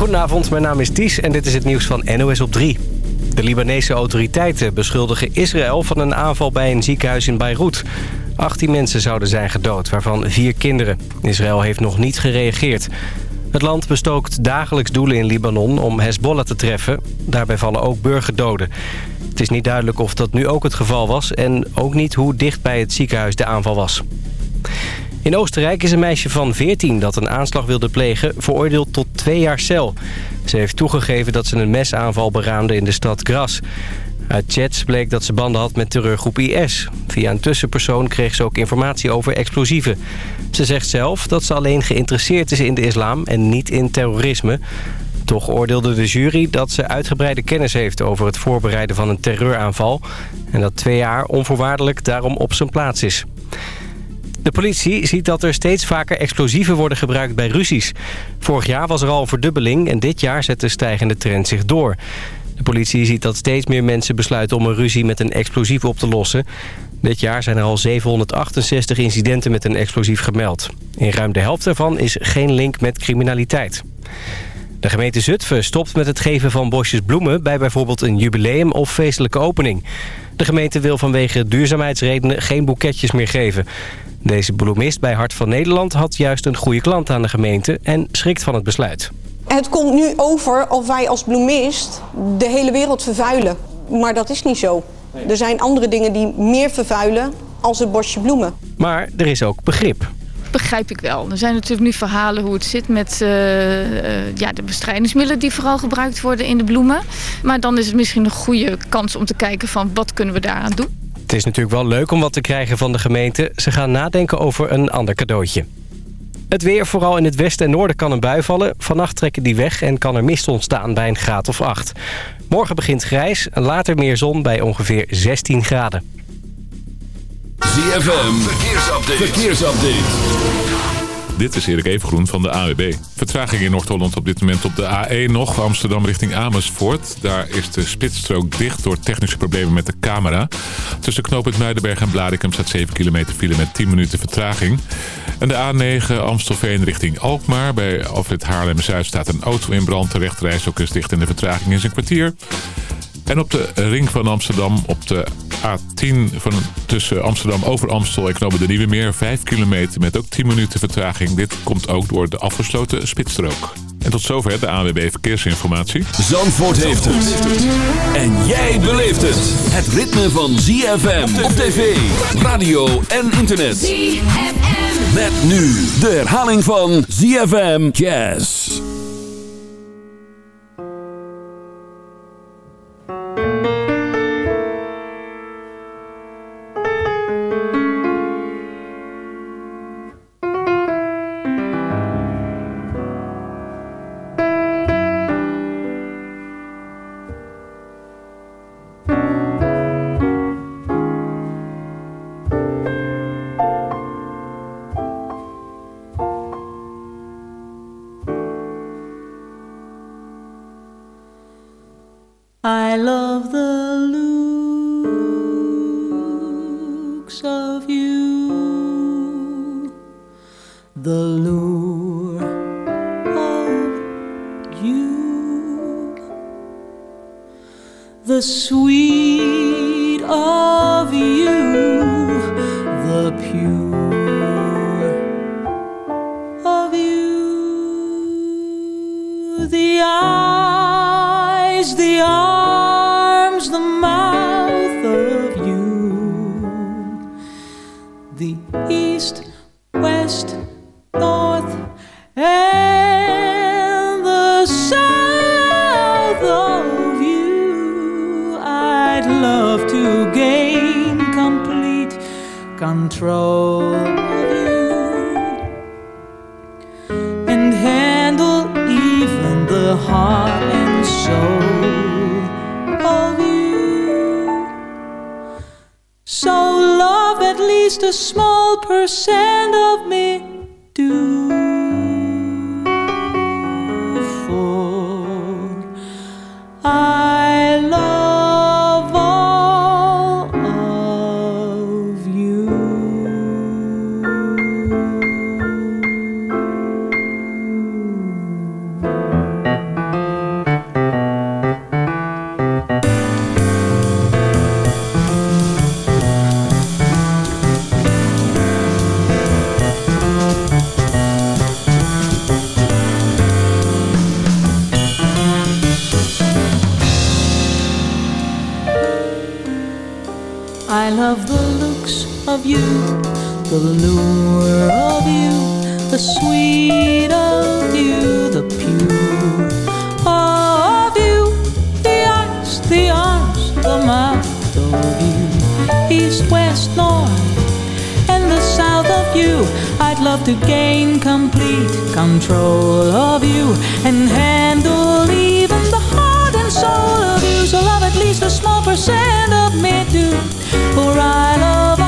Goedenavond, mijn naam is Ties en dit is het nieuws van NOS op 3. De Libanese autoriteiten beschuldigen Israël van een aanval bij een ziekenhuis in Beirut. 18 mensen zouden zijn gedood, waarvan vier kinderen. Israël heeft nog niet gereageerd. Het land bestookt dagelijks doelen in Libanon om Hezbollah te treffen. Daarbij vallen ook burgerdoden. Het is niet duidelijk of dat nu ook het geval was... en ook niet hoe dicht bij het ziekenhuis de aanval was. In Oostenrijk is een meisje van 14 dat een aanslag wilde plegen... veroordeeld tot twee jaar cel. Ze heeft toegegeven dat ze een mesaanval beraamde in de stad Gras. Uit chats bleek dat ze banden had met terreurgroep IS. Via een tussenpersoon kreeg ze ook informatie over explosieven. Ze zegt zelf dat ze alleen geïnteresseerd is in de islam en niet in terrorisme. Toch oordeelde de jury dat ze uitgebreide kennis heeft over het voorbereiden van een terreuraanval... en dat twee jaar onvoorwaardelijk daarom op zijn plaats is. De politie ziet dat er steeds vaker explosieven worden gebruikt bij ruzies. Vorig jaar was er al verdubbeling en dit jaar zet de stijgende trend zich door. De politie ziet dat steeds meer mensen besluiten om een ruzie met een explosief op te lossen. Dit jaar zijn er al 768 incidenten met een explosief gemeld. In ruim de helft daarvan is geen link met criminaliteit. De gemeente Zutphen stopt met het geven van bosjes bloemen... bij bijvoorbeeld een jubileum of feestelijke opening. De gemeente wil vanwege duurzaamheidsredenen geen boeketjes meer geven. Deze bloemist bij Hart van Nederland had juist een goede klant aan de gemeente... en schrikt van het besluit. Het komt nu over of wij als bloemist de hele wereld vervuilen. Maar dat is niet zo. Er zijn andere dingen die meer vervuilen als het bosje bloemen. Maar er is ook begrip. Begrijp ik wel. Er zijn natuurlijk nu verhalen hoe het zit met uh, uh, ja, de bestrijdingsmiddelen die vooral gebruikt worden in de bloemen. Maar dan is het misschien een goede kans om te kijken van wat kunnen we daaraan doen. Het is natuurlijk wel leuk om wat te krijgen van de gemeente. Ze gaan nadenken over een ander cadeautje. Het weer, vooral in het westen en noorden, kan een bui vallen. Vannacht trekken die weg en kan er mist ontstaan bij een graad of 8. Morgen begint grijs, later meer zon bij ongeveer 16 graden. ZFM, verkeersupdate. verkeersupdate. Dit is Erik Evengroen van de AWB. Vertraging in Noord-Holland op dit moment op de A1 nog. Amsterdam richting Amersfoort. Daar is de spitsstrook dicht door technische problemen met de camera. Tussen knooppunt Muidenberg en Blarikum staat 7 kilometer file met 10 minuten vertraging. En de A9 Amstelveen richting Alkmaar. Bij Alfred Haarlem-Zuid staat een auto in brand. De rechterreis ook is dicht en de vertraging is een kwartier. En op de ring van Amsterdam op de A10 van tussen Amsterdam over Amstel en Knoppen de Nieuwe Meer. 5 kilometer met ook 10 minuten vertraging. Dit komt ook door de afgesloten spitsstrook. En tot zover de ANWB Verkeersinformatie. Zandvoort heeft het. En jij beleeft het. Het ritme van ZFM op tv, radio en internet. ZFM. Met nu de herhaling van ZFM Jazz. The sweet of control and handle even the heart and soul of you. So love at least a small percent of lure of you, the sweet of you, the pure of you, the eyes, the arms, the mouth of you, east, west, north, and the south of you. I'd love to gain complete control of you and handle even the heart and soul of you. So love at least a small percent of me too, for I love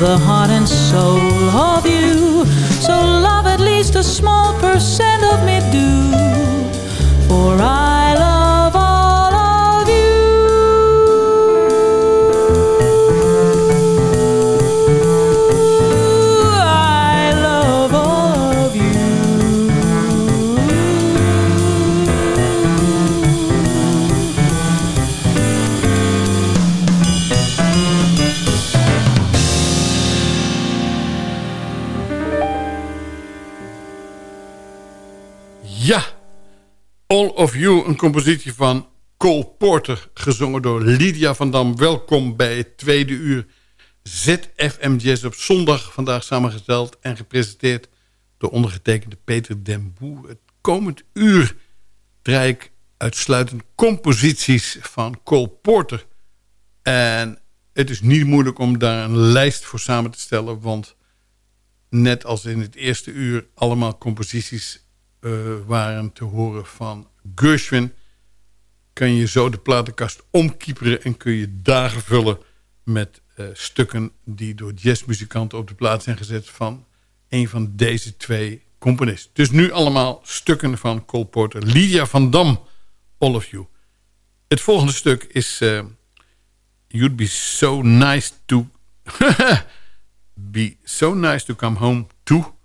the heart and soul of You, een compositie van Cole Porter, gezongen door Lydia van Dam. Welkom bij het tweede uur ZFM Jazz op zondag. Vandaag samengesteld en gepresenteerd door ondergetekende Peter Den Boer. Het komend uur draai ik uitsluitend composities van Cole Porter. En het is niet moeilijk om daar een lijst voor samen te stellen, want net als in het eerste uur allemaal composities eh, waren te horen van Gershwin... kan je zo de platenkast omkieperen... en kun je dagen vullen met eh, stukken... die door jazzmuzikanten op de plaats zijn gezet... van een van deze twee componisten. Dus nu allemaal stukken van Cole Porter. Lydia van Dam, All of You. Het volgende stuk is... eh, You'd be so nice to... be so nice to come home to...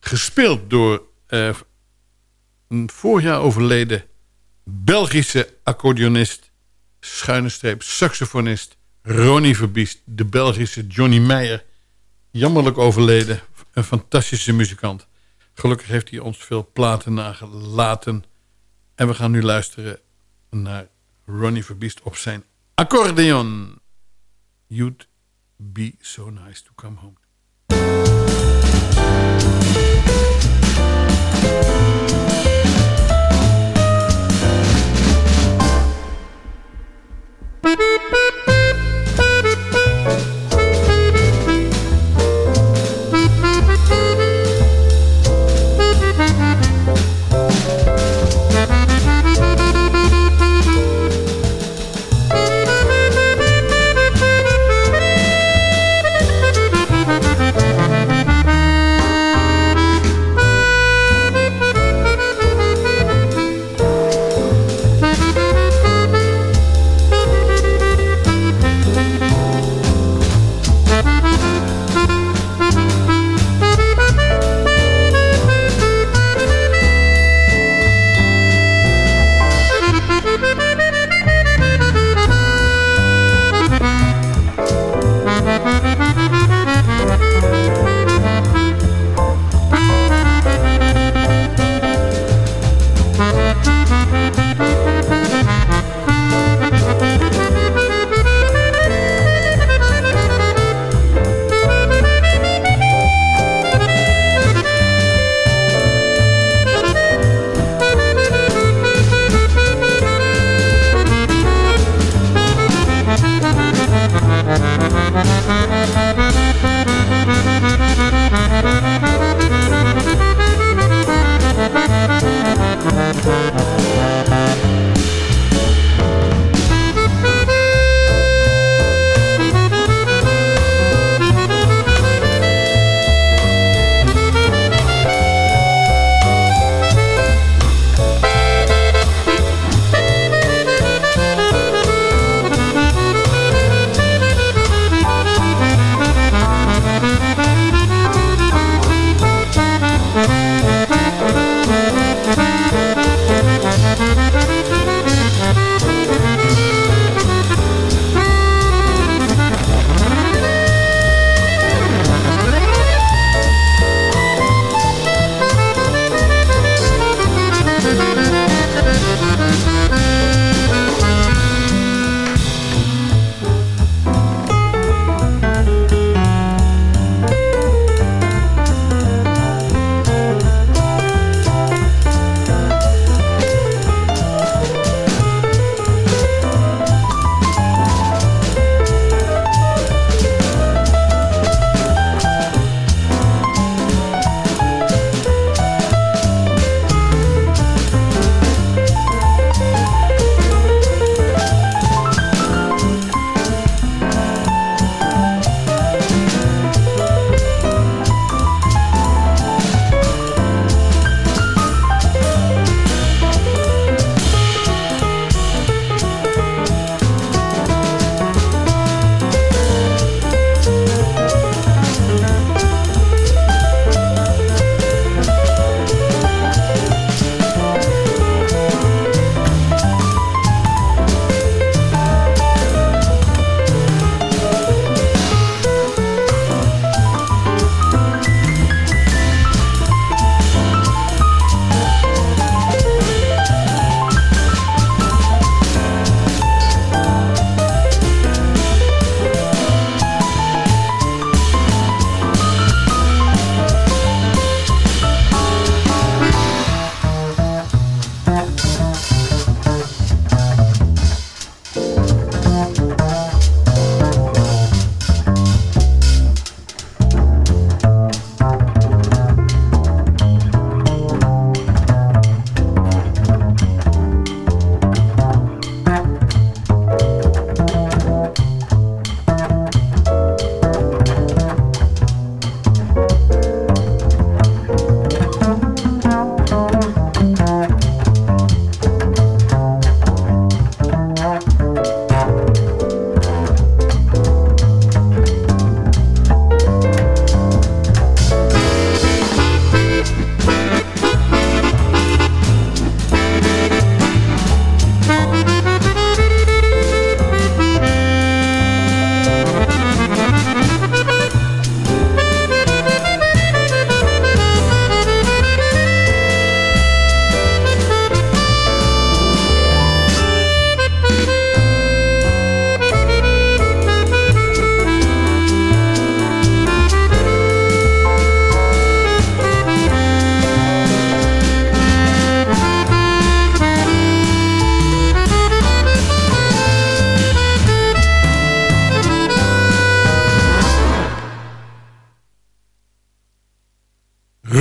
gespeeld door eh, vorig jaar overleden Belgische accordeonist, schuine streep saxofonist Ronnie Verbiest, de Belgische Johnny Meijer. Jammerlijk overleden, een fantastische muzikant. Gelukkig heeft hij ons veel platen nagelaten. En we gaan nu luisteren naar Ronnie Verbiest op zijn accordeon. You'd be so nice to come home. Thank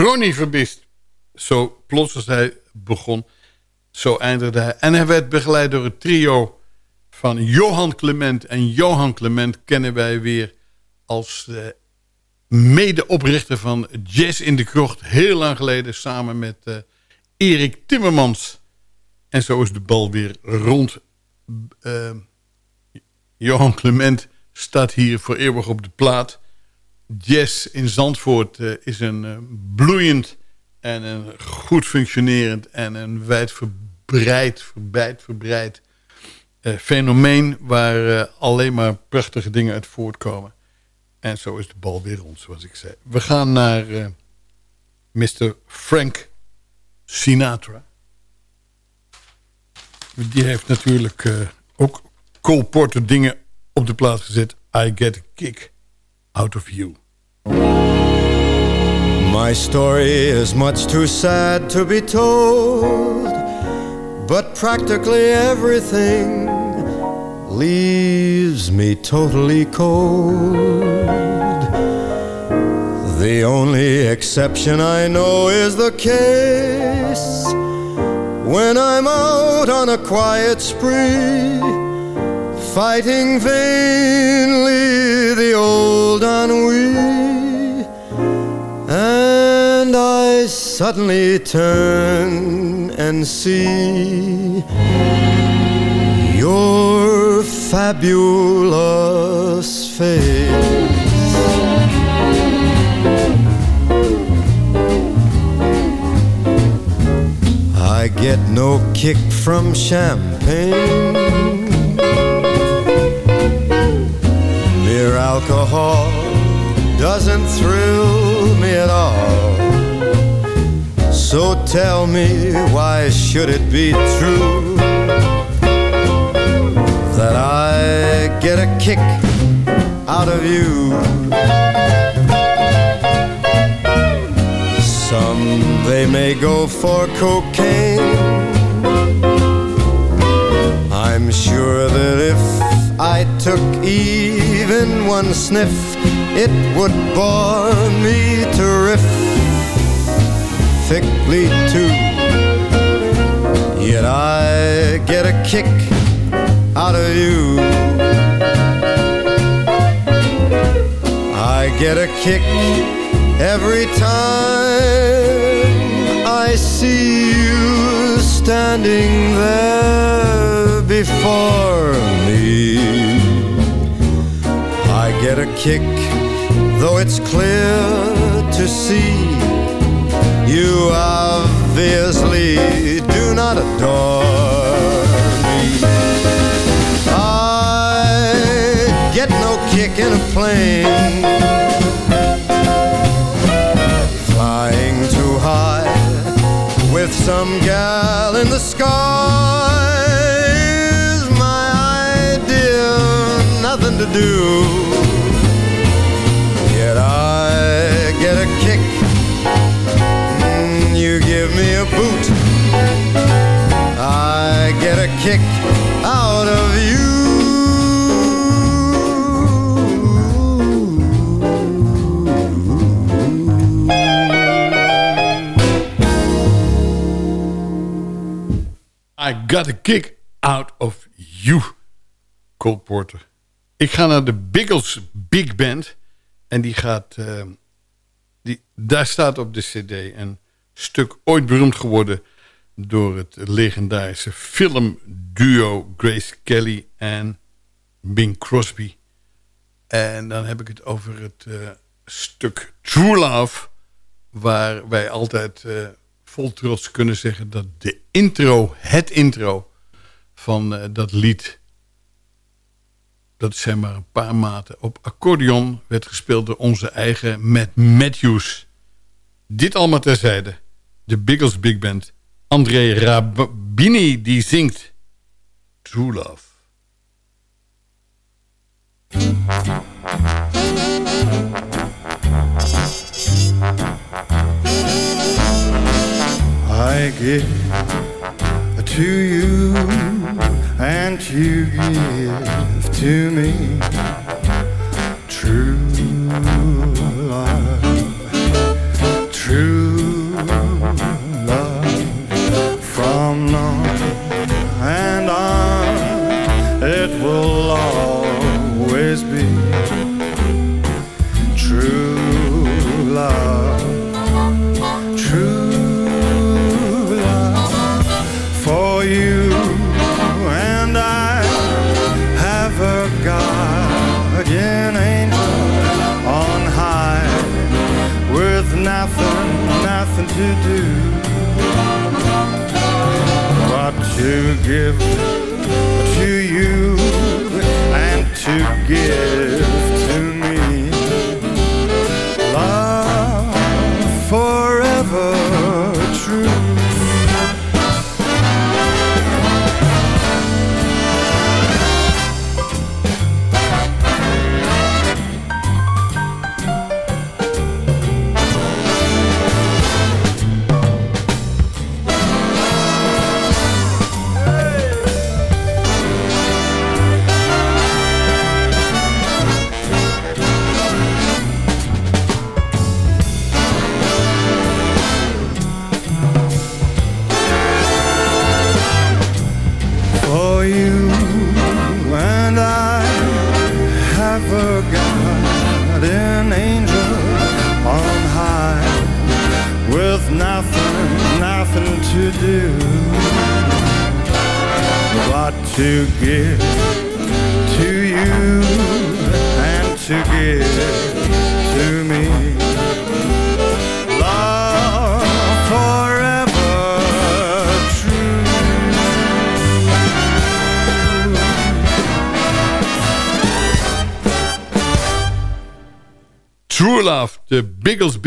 Ronnie Verbist. Zo plots als hij begon, zo eindigde hij. En hij werd begeleid door het trio van Johan Clement. En Johan Clement kennen wij weer als uh, medeoprichter van Jazz in de Krocht. Heel lang geleden samen met uh, Erik Timmermans. En zo is de bal weer rond. Uh, Johan Clement staat hier voor eeuwig op de plaat. Jazz in Zandvoort uh, is een uh, bloeiend en een goed functionerend en een wijdverbreid, verbreid, verbreid uh, fenomeen waar alleen maar prachtige dingen uit voortkomen. En zo is de bal weer rond, zoals ik zei. We gaan naar Mr. Frank Sinatra. Die heeft natuurlijk ook Cole Porter dingen op de plaats gezet. I get a kick out of you. My story is much too sad to be told, but practically everything leaves me totally cold. The only exception I know is the case when I'm out on a quiet spree fighting vainly the old ennui. And I suddenly turn and see your fabulous face. I get no kick from champagne doesn't thrill me at all. So tell me, why should it be true that I get a kick out of you? Some they may go for cocaine. I'm sure that if I took even one sniff, it would bore me terrifically too. Yet I get a kick out of you. I get a kick every time I see you standing there before me. I get a kick, though it's clear to see you obviously do not adore me. I get no kick in a plane flying too high with some gal in the sky Is my idea nothing to do. I get a kick. Mm, you give me a boot. I get a kick out of you. I got a kick out of you. Cole Porter. Ik ga naar de Biggles Big Band. En die gaat... Uh, die, daar staat op de cd een stuk ooit beroemd geworden... door het legendarische filmduo Grace Kelly en Bing Crosby. En dan heb ik het over het uh, stuk True Love... waar wij altijd uh, vol trots kunnen zeggen... dat de intro, het intro van dat lied dat zijn maar een paar maten. Op accordeon werd gespeeld door onze eigen Matt Matthews. Dit allemaal terzijde. De Biggles Big Band. André Rabini die zingt True Love. I give to you and you give to me. True love,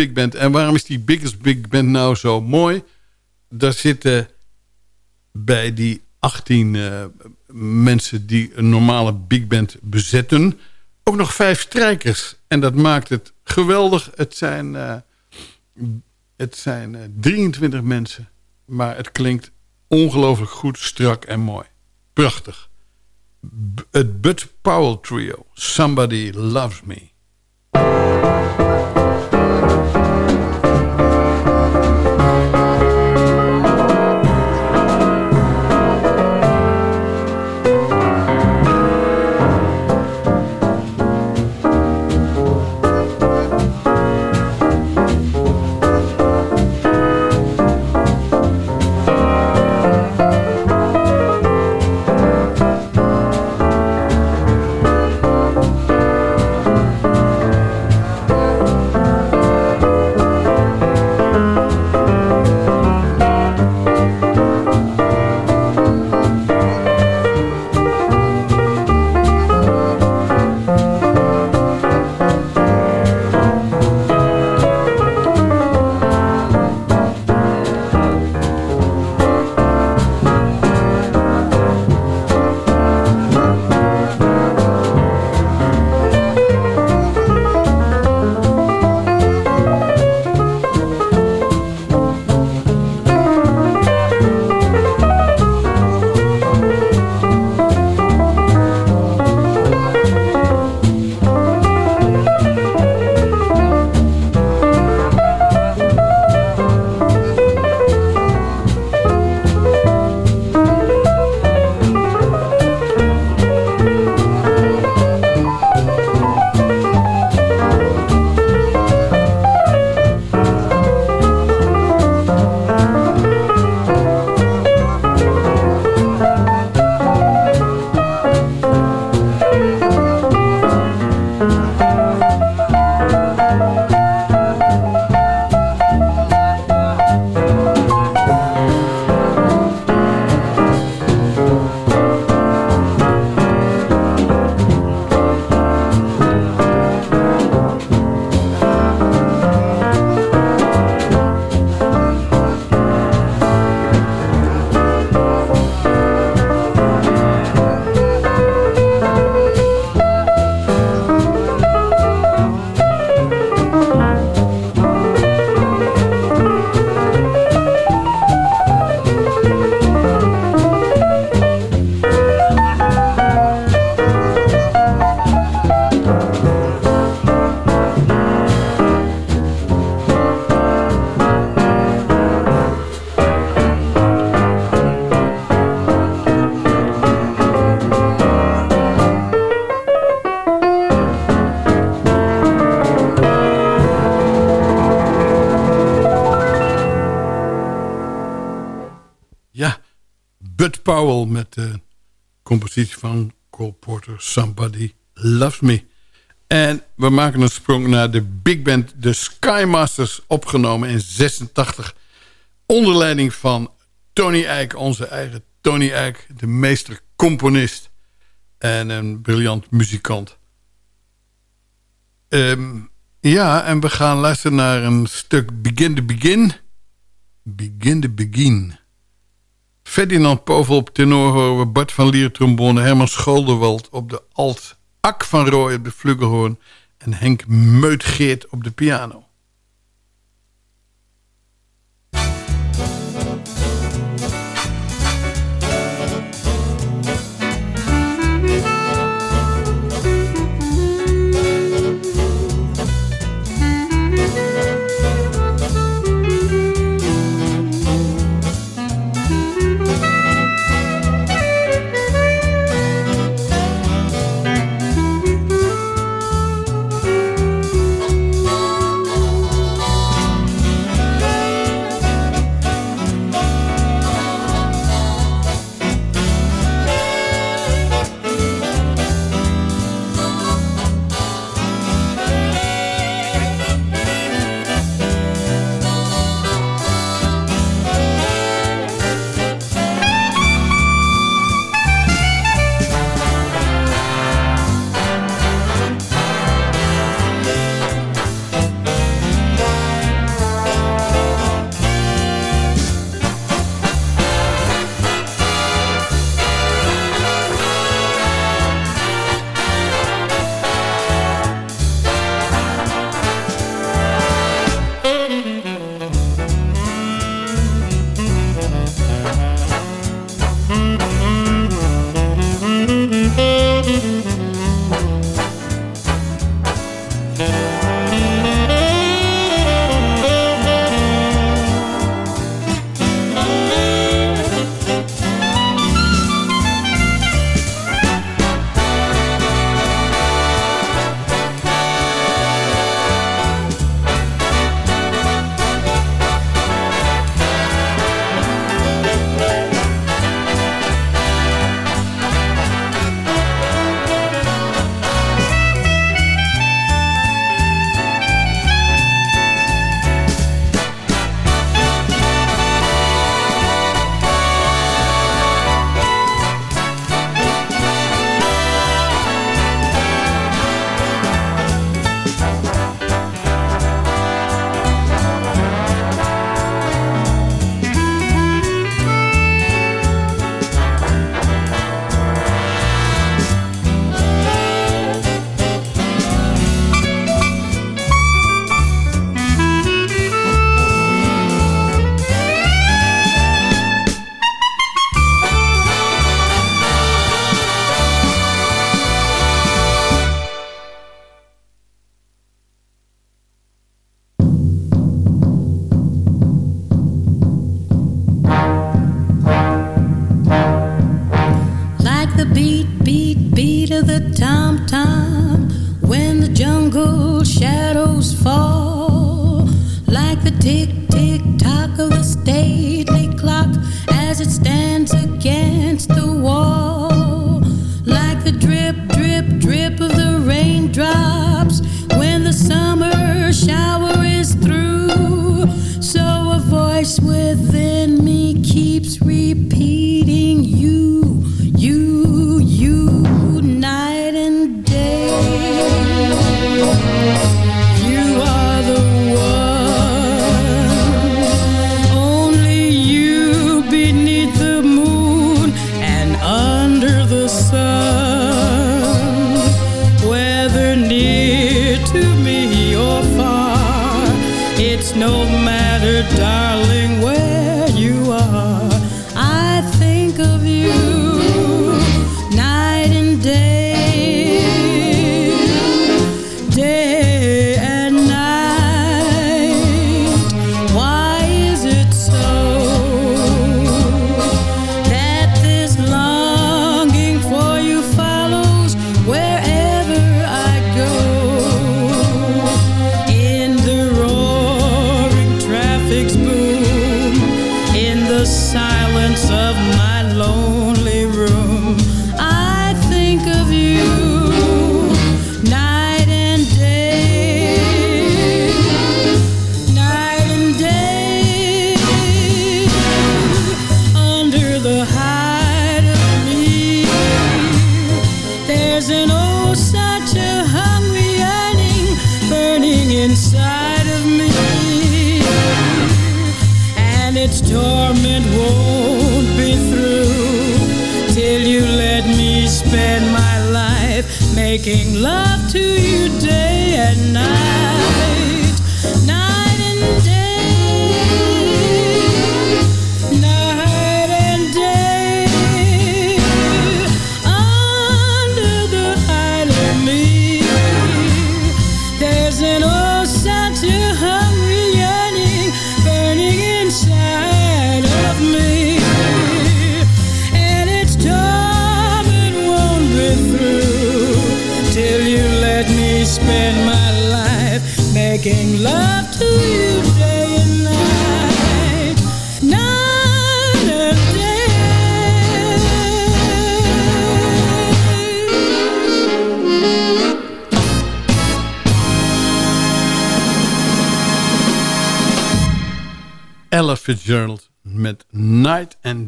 Big Band. En waarom is die Biggles Big Band nou zo mooi? Daar zitten bij die 18 eh, mensen die een normale big band bezetten... ook nog vijf strijkers. En dat maakt het geweldig. Het zijn, eh, het zijn eh, 23 mensen. Maar het klinkt ongelooflijk goed, strak en mooi. Prachtig. Het Bud Powell Trio. Somebody Loves Me. Powell met de compositie van Cole Porter, Somebody Loves Me. En we maken een sprong naar de big band The Skymasters... opgenomen in 86 onder leiding van Tony Eijk, onze eigen Tony Eijk... de meester componist en een briljant muzikant. Ehm, ja, en we gaan luisteren naar een stuk Begin the Begin. Begin the Begin. Ferdinand Povel op tenor horen we Bart van Lier trombone... Herman Scholderwald op de alt... Ak van Rooij op de flugelhoorn... en Henk Meutgeert op de piano.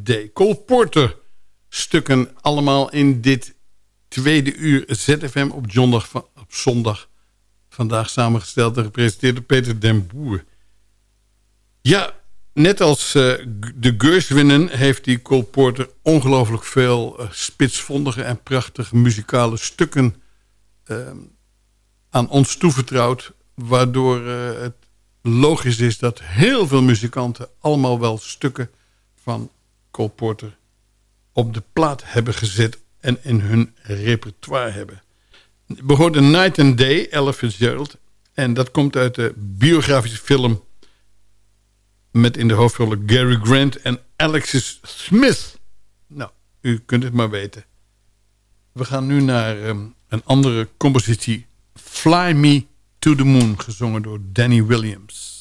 Day. Cole Porter stukken allemaal in dit tweede uur ZFM op zondag, op zondag. Vandaag samengesteld en gepresenteerd door Peter den Boer. Ja, net als eh, de Gershwinen heeft die Cole Porter ongelooflijk veel eh, spitsvondige en prachtige muzikale stukken ehm, aan ons toevertrouwd. Waardoor eh, het logisch is dat heel veel muzikanten allemaal wel stukken van Cole Porter op de plaat hebben gezet en in hun repertoire hebben. We hoorden Night and Day, Ella Fitzgerald. En dat komt uit de biografische film met in de hoofdrollen Gary Grant en Alexis Smith. Nou, u kunt het maar weten. We gaan nu naar ehm, een andere compositie. Fly Me to the Moon, gezongen door Danny Williams.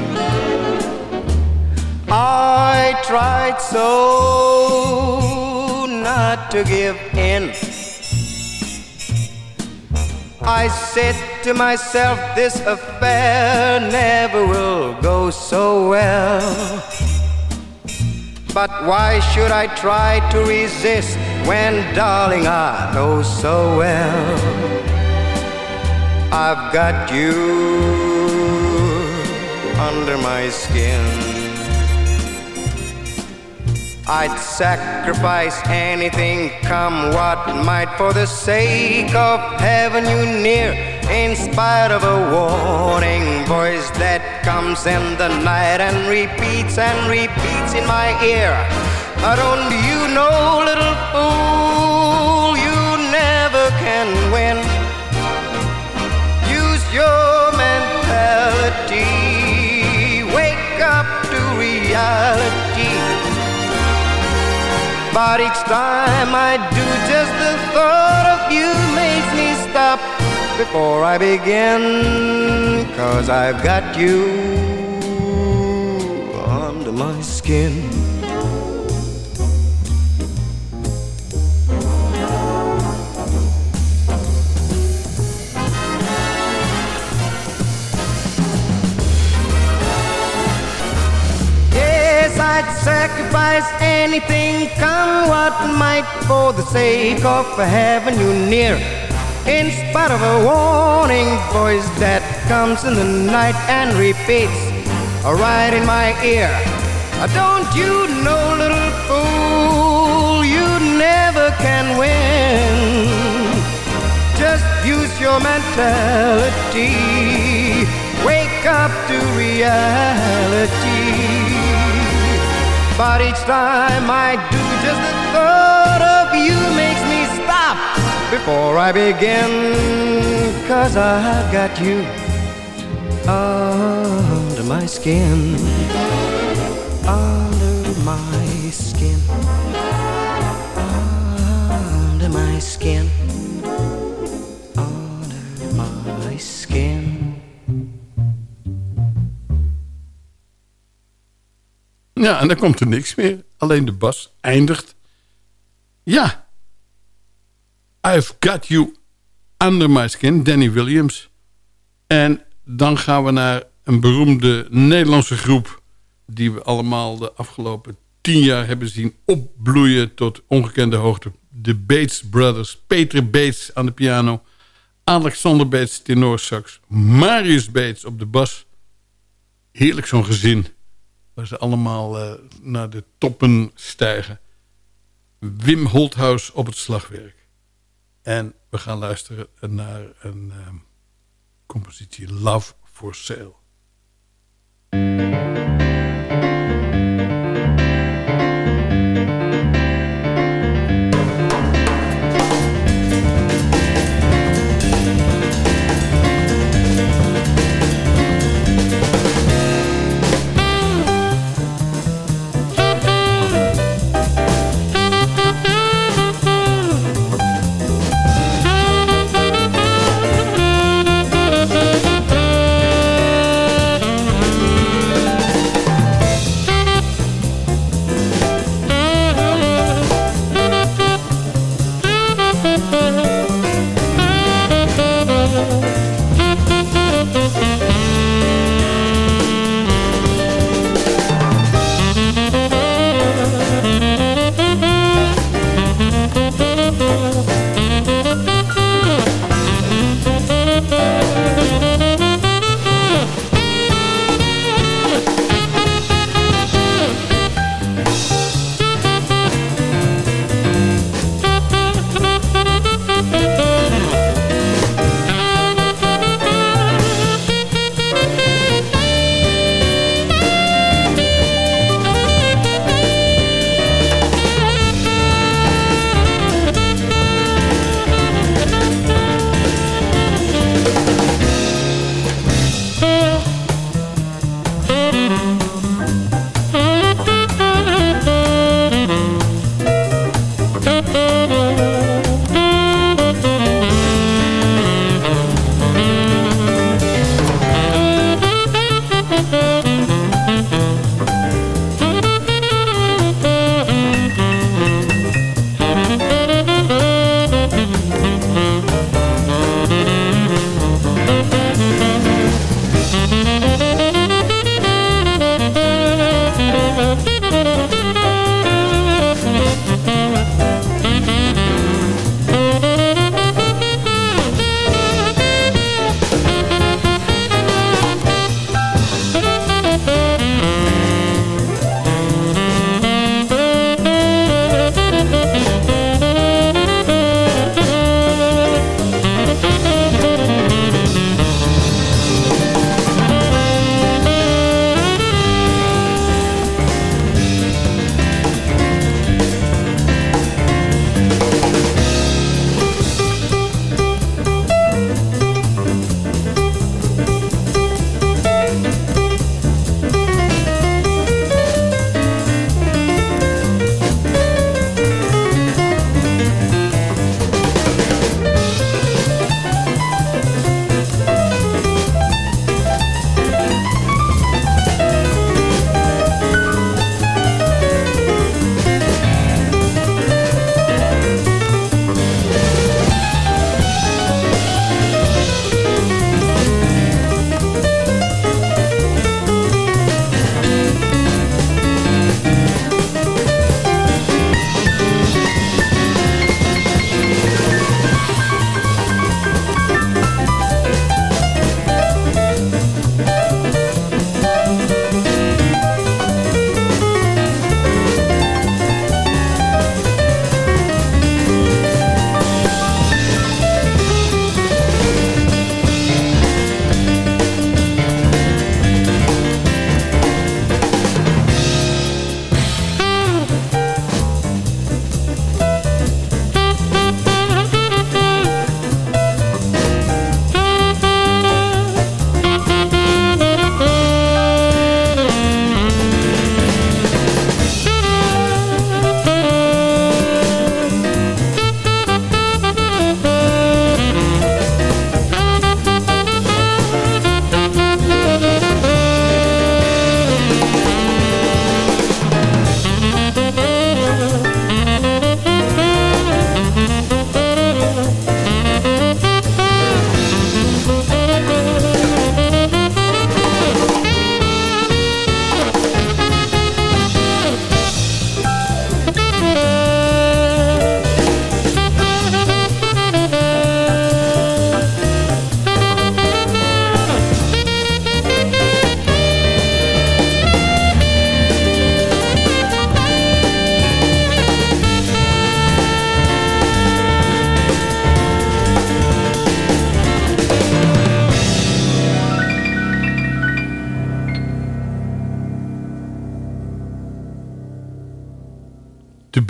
I tried so not to give in. I said to myself, this affair never will go so well. But why should I try to resist when, darling, I know so well I've got you under my skin? I'd sacrifice anything, come what might, for the sake of having you near. In spite of a warning voice that comes in the night and repeats and repeats in my ear. Uh, Don't you know, little fool, you never can win. But each time I do, just the thought of you makes me stop before I begin. Cause I've got you under my skin. Sacrifice anything, come what might, for the sake of having you near. In spite of a warning voice that comes in the night and repeats, right in my ear. Don't you know, little fool, you never can win. Just use your mentality. Wake up to reality. But each time I do, just the thought of you makes me stop before I begin. Cause I've got you under my skin. Under my skin. Under my skin. Ja, en dan komt er niks meer. Alleen de bas eindigt. Ja. I've got you under my skin, Danny Williams. En dan gaan we naar een beroemde Nederlandse groep... die we allemaal de afgelopen tien jaar hebben zien opbloeien... tot ongekende hoogte. De Bates Brothers. Peter Bates aan de piano. Alexander Bates sax, Marius Bates op de bas. Heerlijk zo'n gezin. Waar ze allemaal uh, naar de toppen stijgen. Wim Holthuis op het slagwerk. En we gaan luisteren naar een uh, compositie Love for Sale.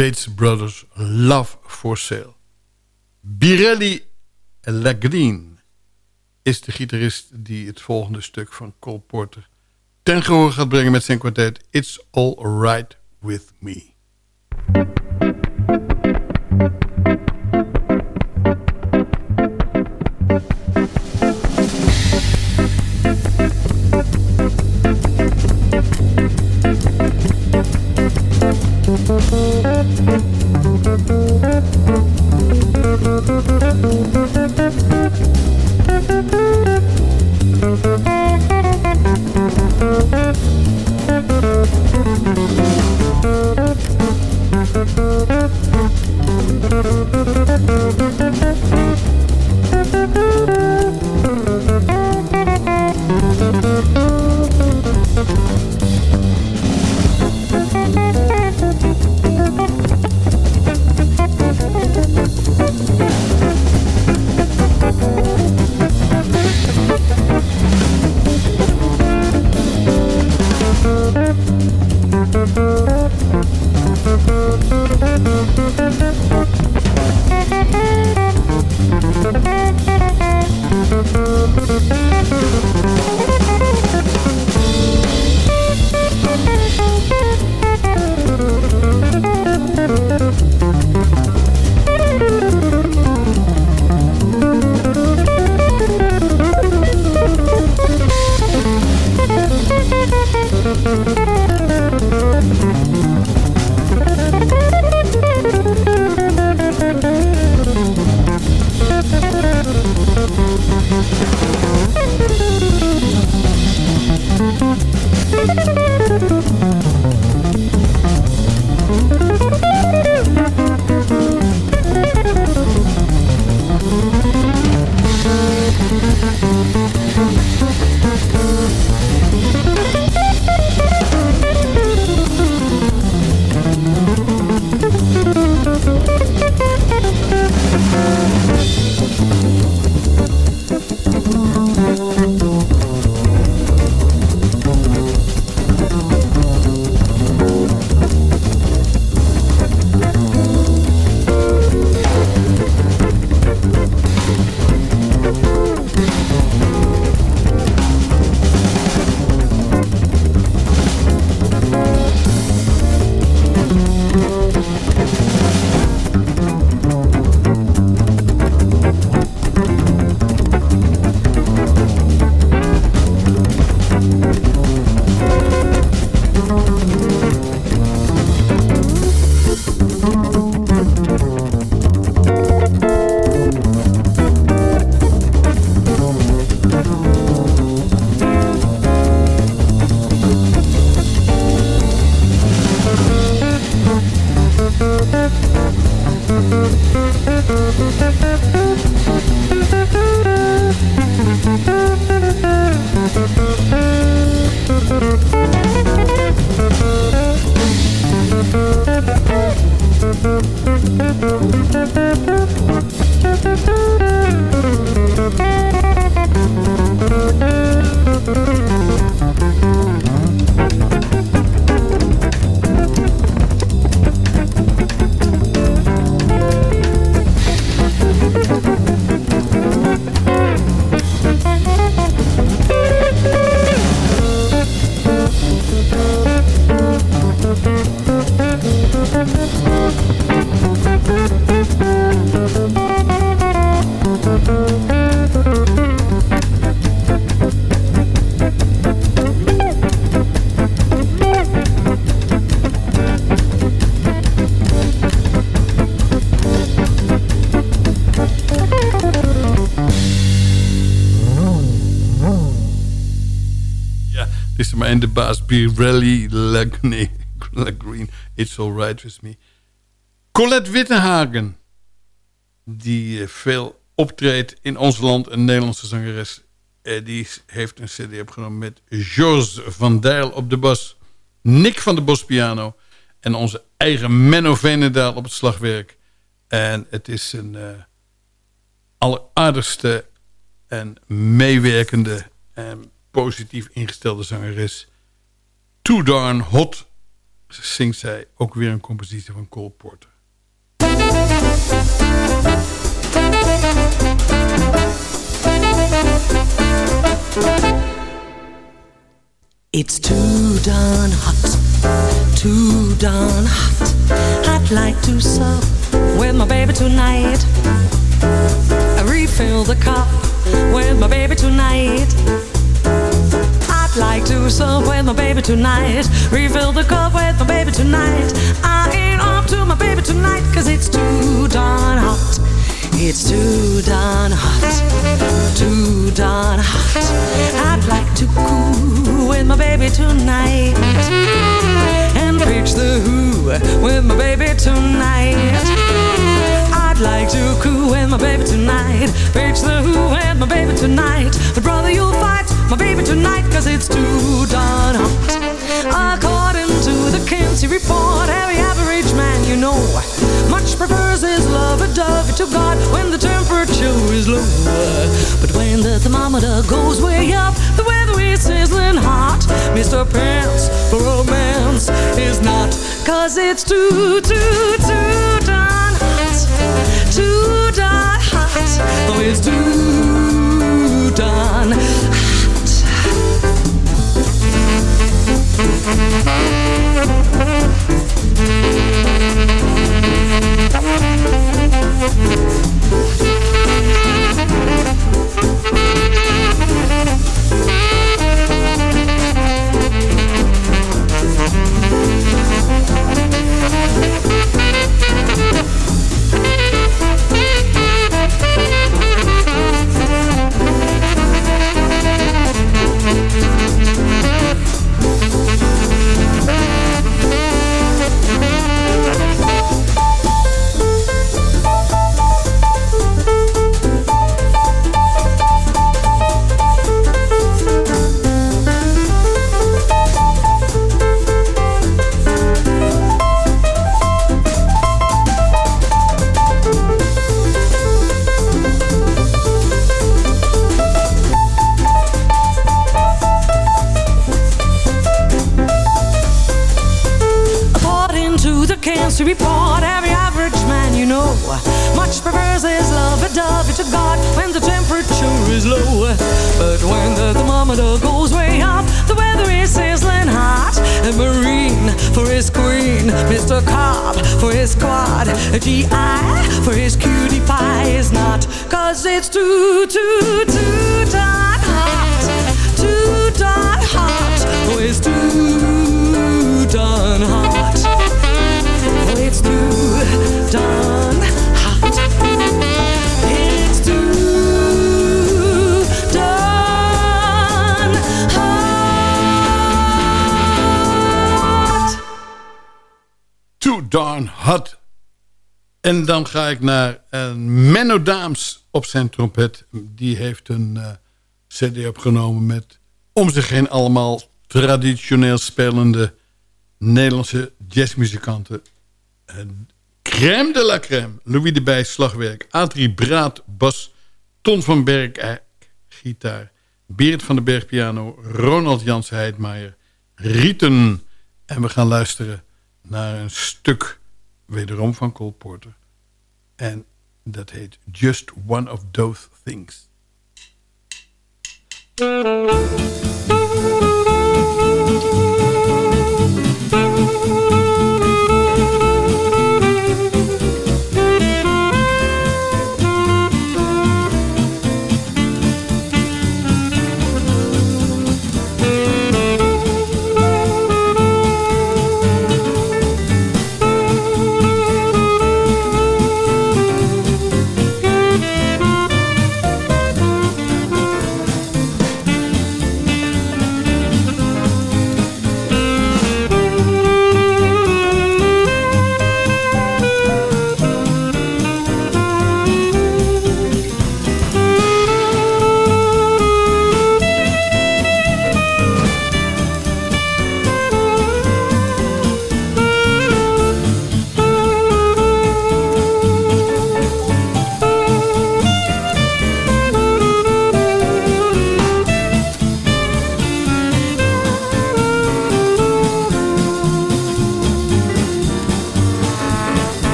Bates Brothers Love for Sale. Birelli Lagreen is de gitarist die het volgende stuk van Cole Porter ten gehoor gaat brengen met zijn kwartet It's All Right With Me. De baas Pirelli Green. It's Alright With Me. Colette Wittenhagen, die eh, veel optreedt in ons land, een Nederlandse zangeres. Eh, die heeft een cd opgenomen met Georges van Dijl op de bas. Nick van de Bos piano. En onze eigen Menno Venendaal op het slagwerk. En het is een uh, alleraardigste en meewerkende en positief ingestelde zangeres. Too Darn Hot zingt zij ook weer een compositie van Cole Porter. It's too darn hot, too darn hot. I'd like to sup with my baby tonight. Refill the cup with my baby tonight. I'd like to sup with my baby tonight. Refill the cup with my baby tonight. I ain't up to my baby tonight, cause it's too darn hot. It's too darn hot, too darn hot. I'd like to cool with my baby tonight and preach the who with my baby tonight. I'd like to coo with my baby tonight, pitch the who with my baby tonight. But brother, you'll fight my baby tonight, cause it's too darn hot. According to the Kinsey report, every average man you know much prefers his love a dove to God when the temperature is low. But when the thermometer goes way up, the weather is sizzling hot. Mr. Pants for romance is not, cause it's too, too, too darn hot. Too darn hot. Oh, it's too darn According ga ik naar uh, Menno Daams op zijn trompet. Die heeft een eh, cd opgenomen met om zich heen allemaal traditioneel spelende Nederlandse jazzmuzikanten. En crème de la crème. Louis de Bij, slagwerk. Adrie Braat, bas. Ton van Berg, eh, gitaar. Beert van den Berg, piano. Ronald Jans Heidmaier. Rieten. En we gaan luisteren naar een stuk wederom van Cole Porter. En dat heet Just One of Those Things.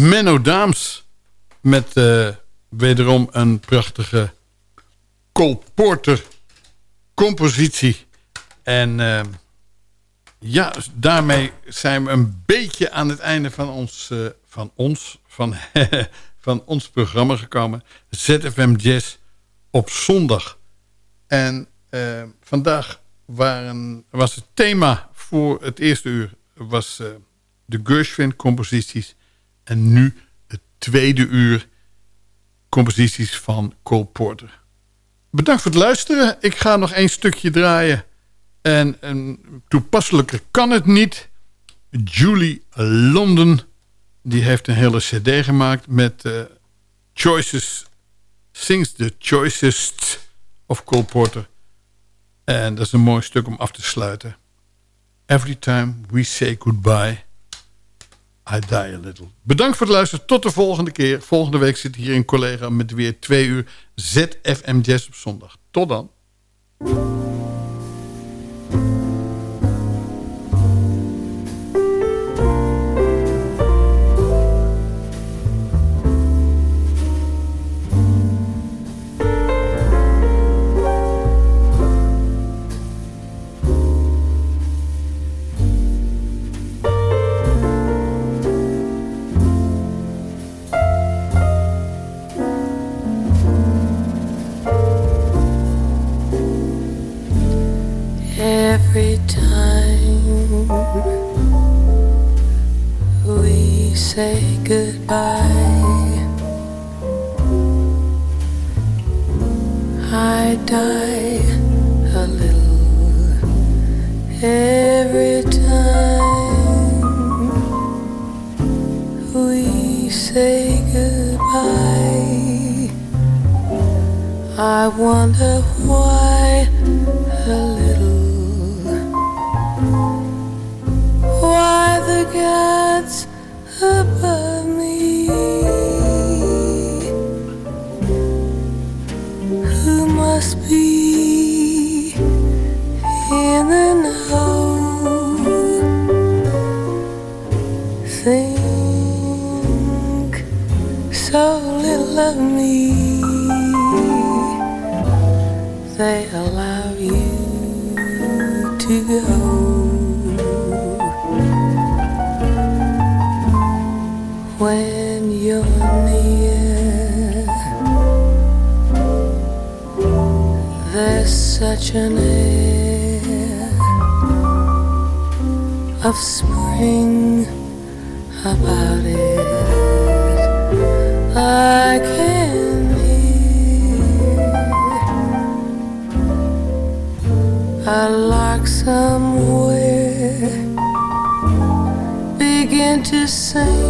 Menno Daams. Met eh, wederom een prachtige Cole Porter compositie. En eh, ja, daarmee zijn we een beetje aan het einde van ons, eh, van ons, van, van ons programma gekomen. ZFM Jazz op zondag. En eh, vandaag waren, was het thema voor het eerste uur was, eh, de Gershwin composities. En nu het tweede uur composities van Cole Porter. Bedankt voor het luisteren. Ik ga nog één stukje draaien. En een toepasselijker kan het niet. Julie London. Die heeft een hele cd gemaakt met eh, choices. Sings the choicest of Cole Porter. En dat is een mooi stuk om af te sluiten. Every time we say goodbye, I die a little. Bedankt voor het luisteren. Tot de volgende keer. Volgende week zit hier een collega met weer twee uur ZFM Jazz op zondag. Tot dan. When you're near. There's such an air of spring about it. I can hear a lark somewhere begin to sing